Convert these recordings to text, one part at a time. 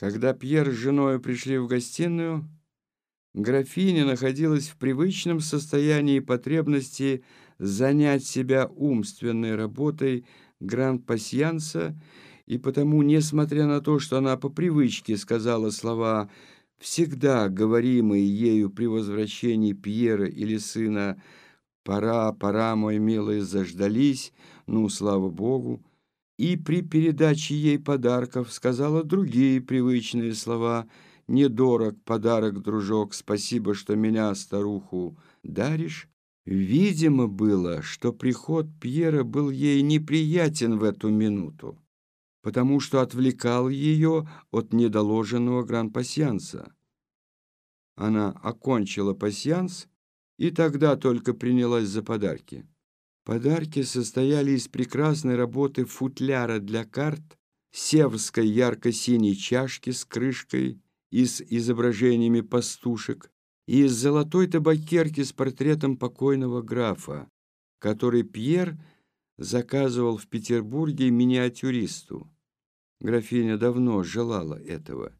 Когда Пьер с женой пришли в гостиную, графиня находилась в привычном состоянии потребности занять себя умственной работой гран-пасьянса, и потому, несмотря на то, что она по привычке сказала слова, всегда говоримые ею при возвращении Пьера или сына «Пора, пора, мой милый, заждались, ну, слава Богу», и при передаче ей подарков сказала другие привычные слова «Недорог подарок, дружок, спасибо, что меня, старуху, даришь». Видимо было, что приход Пьера был ей неприятен в эту минуту, потому что отвлекал ее от недоложенного гран-пасьянса. Она окончила пасьянс и тогда только принялась за подарки. Подарки состояли из прекрасной работы футляра для карт, северской ярко-синей чашки с крышкой и с изображениями пастушек, и из золотой табакерки с портретом покойного графа, который Пьер заказывал в Петербурге миниатюристу. Графиня давно желала этого.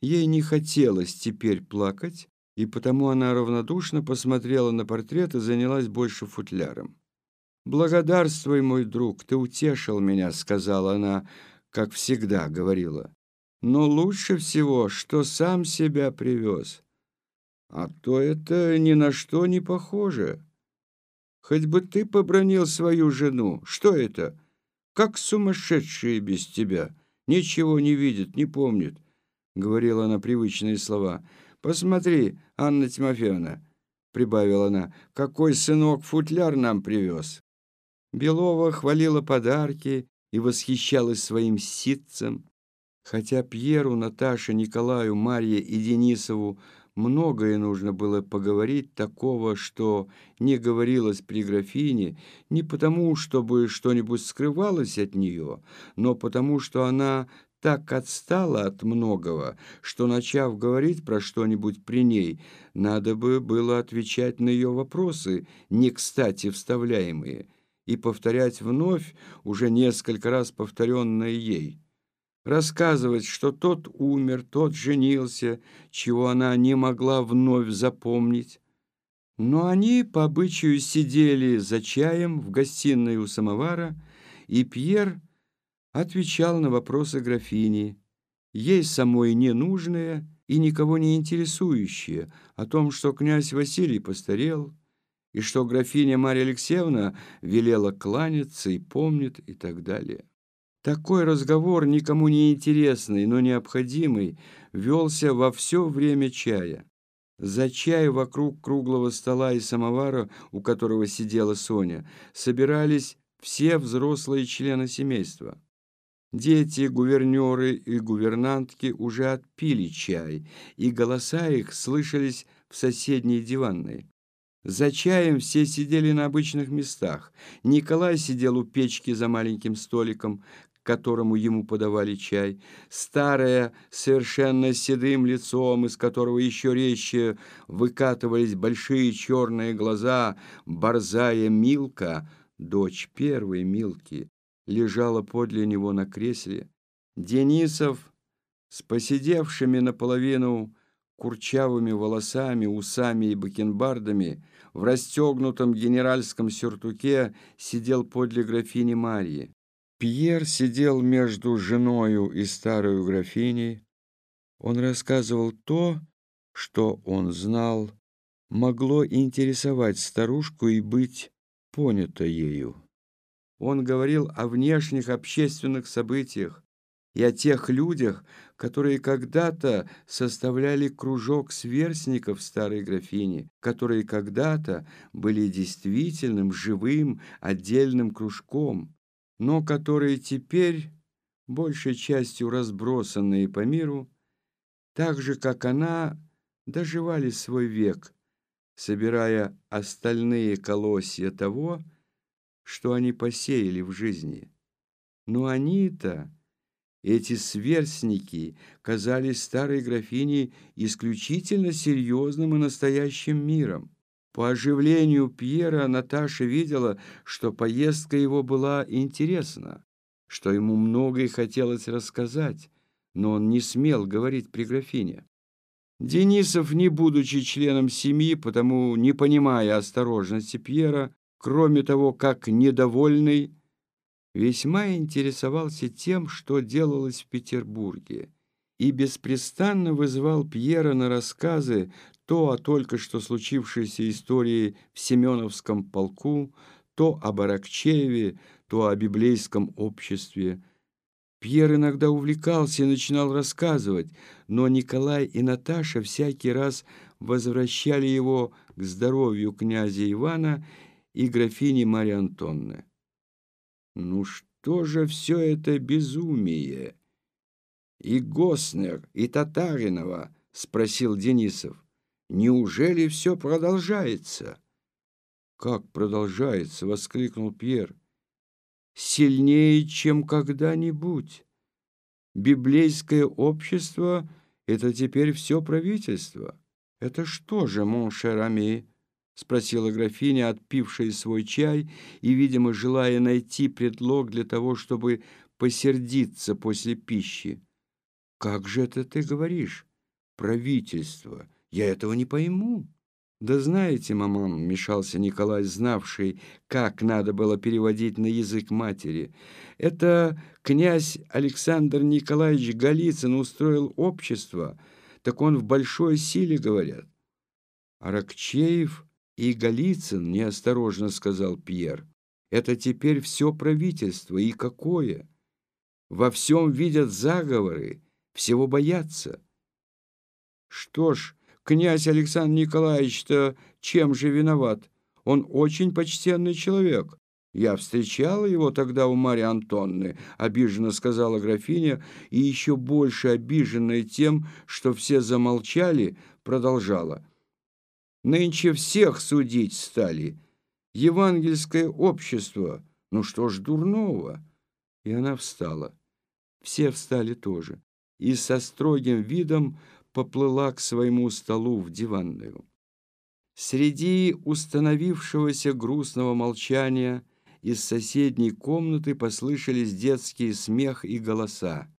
Ей не хотелось теперь плакать, и потому она равнодушно посмотрела на портрет и занялась больше футляром. «Благодарствуй, мой друг, ты утешил меня», — сказала она, как всегда говорила. «Но лучше всего, что сам себя привез. А то это ни на что не похоже. Хоть бы ты побронил свою жену. Что это? Как сумасшедшие без тебя. Ничего не видит, не помнит», — говорила она привычные слова. «Посмотри, Анна Тимофеевна», — прибавила она, — «какой сынок футляр нам привез». Белова хвалила подарки и восхищалась своим ситцем. Хотя Пьеру, Наташе, Николаю, Марье и Денисову многое нужно было поговорить такого, что не говорилось при графине, не потому, чтобы что-нибудь скрывалось от нее, но потому, что она так отстала от многого, что, начав говорить про что-нибудь при ней, надо бы было отвечать на ее вопросы, не кстати вставляемые – и повторять вновь уже несколько раз повторенное ей. Рассказывать, что тот умер, тот женился, чего она не могла вновь запомнить. Но они по обычаю сидели за чаем в гостиной у самовара, и Пьер отвечал на вопросы графини, ей самой ненужные и никого не интересующие, о том, что князь Василий постарел, и что графиня Марья Алексеевна велела кланяться и помнит и так далее. Такой разговор, никому не интересный, но необходимый, велся во все время чая. За чай вокруг круглого стола и самовара, у которого сидела Соня, собирались все взрослые члены семейства. Дети, гувернеры и гувернантки уже отпили чай, и голоса их слышались в соседней диванной. За чаем все сидели на обычных местах. Николай сидел у печки за маленьким столиком, к которому ему подавали чай. Старая, совершенно седым лицом, из которого еще резче выкатывались большие черные глаза, борзая Милка, дочь первой Милки, лежала подле него на кресле. Денисов с посидевшими наполовину курчавыми волосами, усами и бакенбардами, в расстегнутом генеральском сюртуке сидел подле графини Марьи. Пьер сидел между женою и старой графиней. Он рассказывал то, что он знал, могло интересовать старушку и быть понято ею. Он говорил о внешних общественных событиях, и о тех людях, которые когда-то составляли кружок сверстников старой графини, которые когда-то были действительным, живым, отдельным кружком, но которые теперь, большей частью разбросанные по миру, так же, как она, доживали свой век, собирая остальные колосья того, что они посеяли в жизни. Но они-то эти сверстники казались старой графине исключительно серьезным и настоящим миром. По оживлению Пьера Наташа видела, что поездка его была интересна, что ему многое хотелось рассказать, но он не смел говорить при графине. Денисов, не будучи членом семьи, потому не понимая осторожности Пьера, кроме того, как недовольный, весьма интересовался тем, что делалось в Петербурге, и беспрестанно вызывал Пьера на рассказы то о только что случившейся истории в Семеновском полку, то о Баракчееве, то о библейском обществе, Пьер иногда увлекался и начинал рассказывать, но Николай и Наташа всякий раз возвращали его к здоровью князя Ивана и графини Марьи Антонны. «Ну что же все это безумие?» «И Госнер, и Татаринова?» — спросил Денисов. «Неужели все продолжается?» «Как продолжается?» — воскликнул Пьер сильнее, чем когда-нибудь. Библейское общество — это теперь все правительство. Это что же, Моншерами? — спросила графиня, отпившая свой чай и, видимо, желая найти предлог для того, чтобы посердиться после пищи. «Как же это ты говоришь? Правительство. Я этого не пойму». «Да знаете, маман», — мешался Николай, знавший, как надо было переводить на язык матери, «это князь Александр Николаевич Голицын устроил общество, так он в большой силе, говорят». «Аракчеев и Голицын», — неосторожно сказал Пьер, «это теперь все правительство, и какое? Во всем видят заговоры, всего боятся». «Что ж», Князь Александр Николаевич-то чем же виноват? Он очень почтенный человек. Я встречала его тогда у Марьи Антонны, обиженно сказала графиня, и еще больше обиженная тем, что все замолчали, продолжала. Нынче всех судить стали. Евангельское общество. Ну что ж дурного? И она встала. Все встали тоже. И со строгим видом поплыла к своему столу в диванную. Среди установившегося грустного молчания из соседней комнаты послышались детский смех и голоса.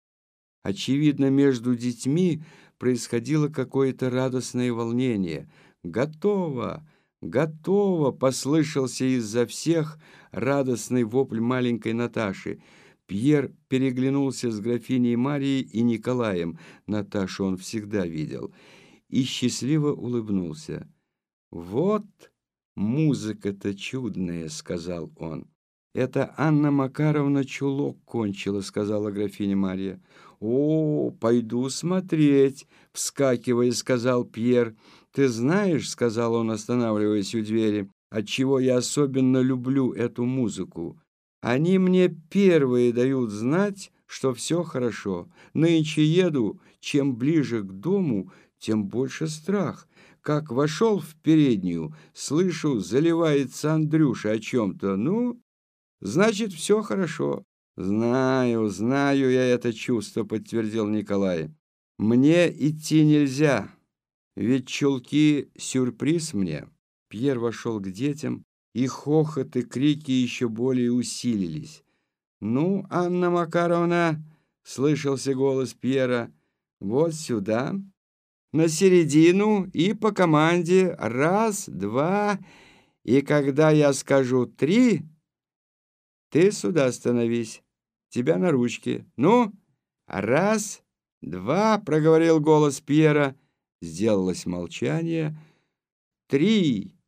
Очевидно, между детьми происходило какое-то радостное волнение. «Готово! Готово!» — послышался из-за всех радостный вопль маленькой Наташи — Пьер переглянулся с графиней Марией и Николаем, Наташу он всегда видел, и счастливо улыбнулся. «Вот музыка-то чудная», — сказал он. «Это Анна Макаровна чулок кончила», — сказала графиня Мария. «О, пойду смотреть», — вскакивая, сказал Пьер. «Ты знаешь», — сказал он, останавливаясь у двери, «отчего я особенно люблю эту музыку?» Они мне первые дают знать, что все хорошо. Нынче еду, чем ближе к дому, тем больше страх. Как вошел в переднюю, слышу, заливается Андрюша о чем-то. Ну, значит, все хорошо. Знаю, знаю я это чувство, подтвердил Николай. Мне идти нельзя, ведь чулки сюрприз мне. Пьер вошел к детям, и хохот и крики еще более усилились. «Ну, Анна Макаровна!» — слышался голос Пьера. «Вот сюда, на середину и по команде раз, два, и когда я скажу три, ты сюда становись, тебя на ручке. Ну, раз, два!» — проговорил голос Пьера. Сделалось молчание. «Три!»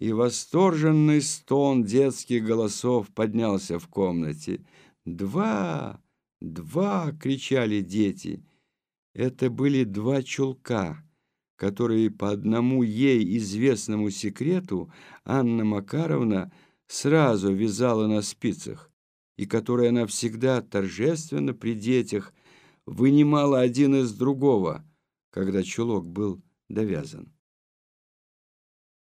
и восторженный стон детских голосов поднялся в комнате. «Два! Два!» — кричали дети. Это были два чулка, которые по одному ей известному секрету Анна Макаровна сразу вязала на спицах, и которые она всегда торжественно при детях вынимала один из другого, когда чулок был довязан.